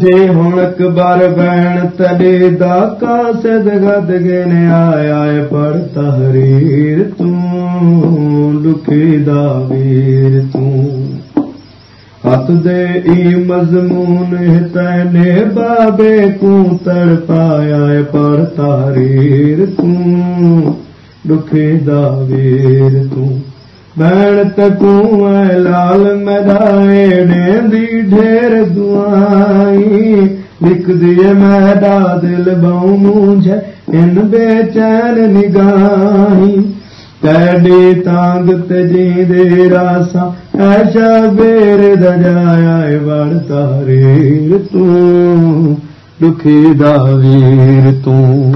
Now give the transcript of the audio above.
जे हुणक बार बहन तॾे दाका सद गद गेने आया पढ़ तहरीर तूं दुखी दा वीर तूं। हथ ई मज़मून तने बाबे को तड़ पाया पढ़ तहरीर तूं दुखी दा वीर तूं भेण तूं लाल ढेर ميدا بيچين نگاهي ڪڏي تانگ تي جيندي راسا ايشا بير دجايا وڙ تارير تون دکي وير تون